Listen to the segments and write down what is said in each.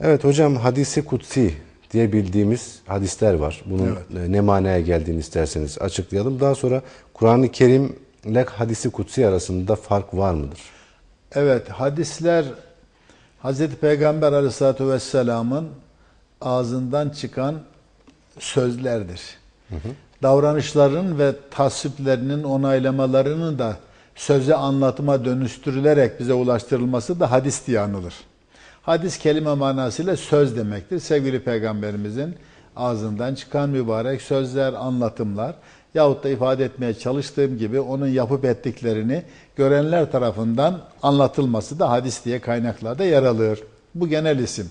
Evet hocam hadisi kutsi diye bildiğimiz hadisler var. Bunun e, ne manaya geldiğini isterseniz açıklayalım. Daha sonra Kur'an-ı Kerim ile hadisi kutsi arasında fark var mıdır? Evet, hadisler Hazreti Peygamber Aleyhisselatü Vesselam'ın ağzından çıkan sözlerdir. Davranışların ve tasviplerinin onaylamalarının da söze anlatıma dönüştürülerek bize ulaştırılması da hadis diye anılır. Hadis kelime manasıyla söz demektir. Sevgili Peygamberimizin ağzından çıkan mübarek sözler, anlatımlar yahut da ifade etmeye çalıştığım gibi onun yapıp ettiklerini görenler tarafından anlatılması da hadis diye kaynaklarda yer alır. Bu genel isim.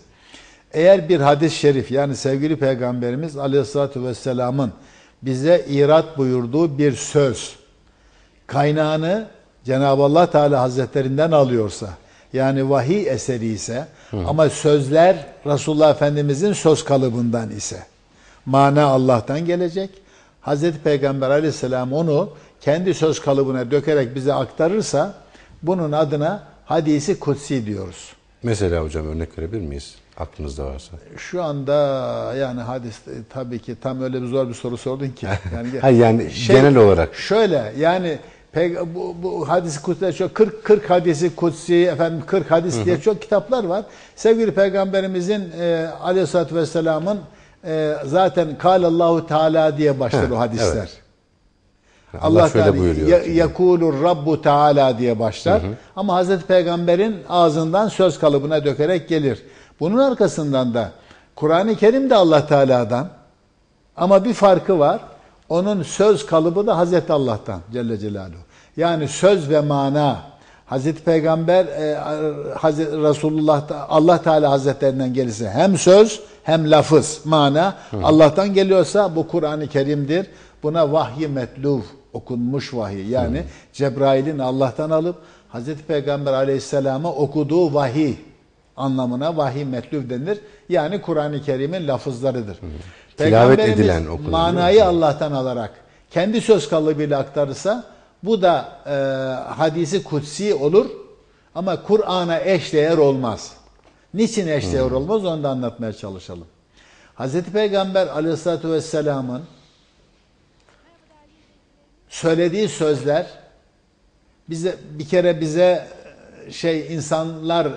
Eğer bir hadis-i şerif yani sevgili Peygamberimiz Aleyhisselatü Vesselam'ın bize irat buyurduğu bir söz kaynağını Cenab-ı Allah Teala Hazretlerinden alıyorsa yani vahiy eseri ise ama sözler Resulullah Efendimizin söz kalıbından ise mana Allah'tan gelecek. Hazreti Peygamber Aleyhisselam onu kendi söz kalıbına dökerek bize aktarırsa bunun adına hadisi kutsi diyoruz. Mesela hocam örnek verebilir miyiz? Aklınızda varsa. Şu anda yani hadis e, tabii ki tam öyle bir zor bir soru sordun ki. Yani, yani genel olarak. Şöyle yani pek, bu, bu hadisi kutsi çok 40 40 hadisi kutsi efendim 40 hadis diye çok kitaplar var. Sevgili peygamberimizin e, Aleyhisselatü Vesselam'ın e, zaten Allahu Teala diye başlar o hadisler. evet. Allah şöyle Teala, buyuruyor. ya- Yakulur Rabbu Teala diye başlar. Ama Hazreti Peygamber'in ağzından söz kalıbına dökerek gelir. Bunun arkasından da Kur'an-ı Kerim de Allah Teala'dan ama bir farkı var. Onun söz kalıbı da Hazreti Allah'tan Celle Celaluhu. Yani söz ve mana. Hazreti Peygamber e, Hazreti Resulullah Allah Teala Hazretlerinden gelirse hem söz hem lafız mana. Allah'tan geliyorsa bu Kur'an-ı Kerim'dir. Buna vahyi metluv okunmuş vahiy. Yani Cebrail'in Allah'tan alıp Hazreti Peygamber Aleyhisselam'a okuduğu vahiy anlamına vahiy metluv denir. Yani Kur'an-ı Kerim'in lafızlarıdır. Tilavet Peygamberimiz edilen okunur, manayı? Allah'tan alarak kendi söz kalıbıyla aktarırsa bu da e, hadisi kutsi olur ama Kur'an'a eşdeğer olmaz. Niçin eşdeğer olmaz onu da anlatmaya çalışalım. Hazreti Peygamber aleyhissalatü vesselamın söylediği sözler bize bir kere bize e, şey insanlar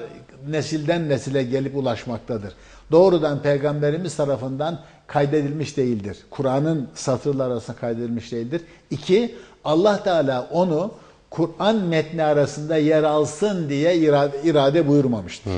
nesilden nesile gelip ulaşmaktadır. Doğrudan peygamberimiz tarafından kaydedilmiş değildir. Kur'an'ın satırlar arasında kaydedilmiş değildir. İki, Allah Teala onu Kur'an metni arasında yer alsın diye irade, irade buyurmamıştır.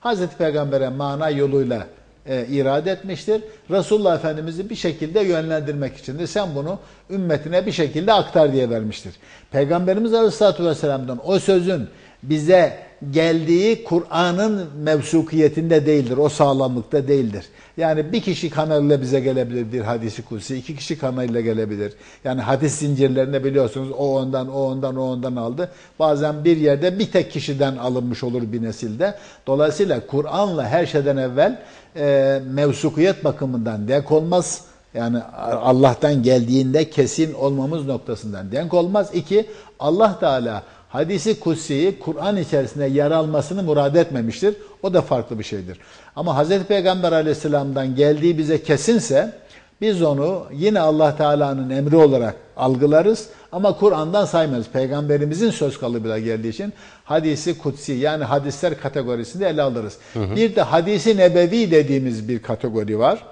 Hazreti Peygamber'e mana yoluyla e, irade etmiştir. Resulullah Efendimiz'i bir şekilde yönlendirmek için de sen bunu ümmetine bir şekilde aktar diye vermiştir. Peygamberimiz Aleyhisselatü Vesselam'dan o sözün bize geldiği Kur'an'ın mevsukiyetinde değildir. O sağlamlıkta değildir. Yani bir kişi kanalıyla bize gelebilir bir hadisi kutsi, iki kişi kanalıyla gelebilir. Yani hadis zincirlerinde biliyorsunuz o ondan, o ondan, o ondan aldı. Bazen bir yerde bir tek kişiden alınmış olur bir nesilde. Dolayısıyla Kur'an'la her şeyden evvel e, mevsukiyet bakımından denk olmaz. Yani Allah'tan geldiğinde kesin olmamız noktasından denk olmaz. İki, Allah Teala hadisi kutsiyi Kur'an içerisinde yer almasını murad etmemiştir. O da farklı bir şeydir. Ama Hz. Peygamber aleyhisselamdan geldiği bize kesinse biz onu yine Allah Teala'nın emri olarak algılarız ama Kur'an'dan saymayız. Peygamberimizin söz kalıbıyla geldiği için hadisi kutsi yani hadisler kategorisinde ele alırız. Bir de hadisi nebevi dediğimiz bir kategori var.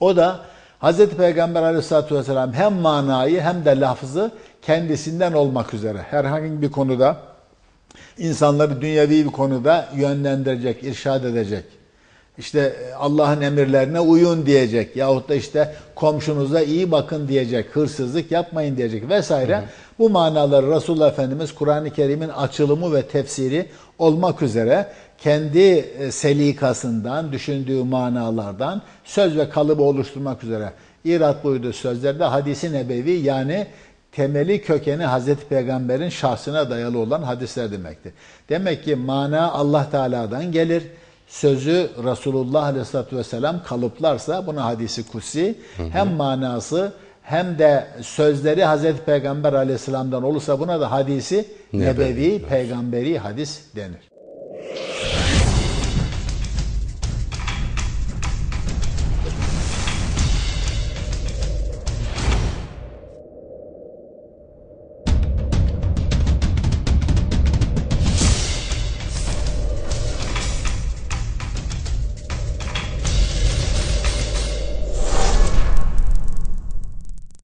O da Hz. Peygamber aleyhissalatü vesselam hem manayı hem de lafzı kendisinden olmak üzere herhangi bir konuda insanları dünyevi bir konuda yönlendirecek, irşad edecek. İşte Allah'ın emirlerine uyun diyecek yahut da işte komşunuza iyi bakın diyecek, hırsızlık yapmayın diyecek vesaire. Bu manaları Resulullah Efendimiz Kur'an-ı Kerim'in açılımı ve tefsiri olmak üzere kendi e, selikasından, düşündüğü manalardan söz ve kalıbı oluşturmak üzere irat buyurduğu sözlerde hadisi nebevi yani temeli kökeni Hazreti Peygamber'in şahsına dayalı olan hadisler demektir. Demek ki mana Allah Teala'dan gelir. Sözü Resulullah Aleyhisselatü Vesselam kalıplarsa buna hadisi kutsi hem manası hem de sözleri Hazreti Peygamber Aleyhisselam'dan olursa buna da hadisi Nebevi, nebevi, peygamberi hadis denir.